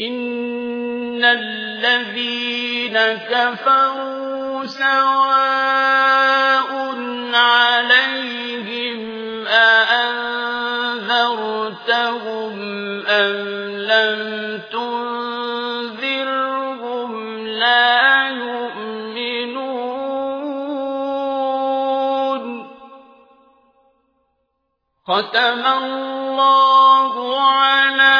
إن الذين كفروا سواء عليهم أأنذرتهم أم لم تنذرهم لا يؤمنون ختم الله على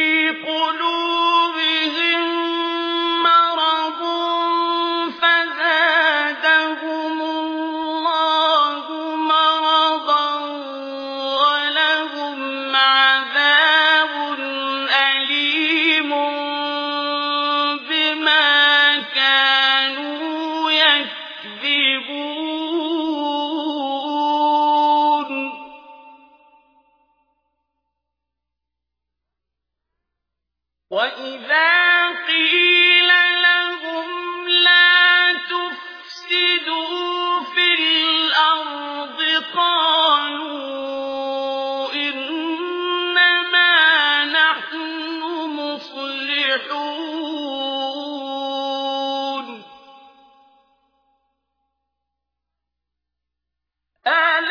وإذا قيل لهم لا تفسدوا في الأرض قالوا إنما نحن مصلحون ألا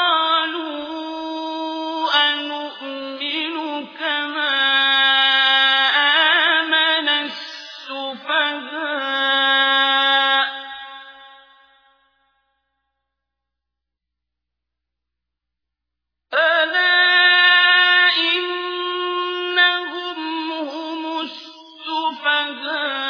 السفهاء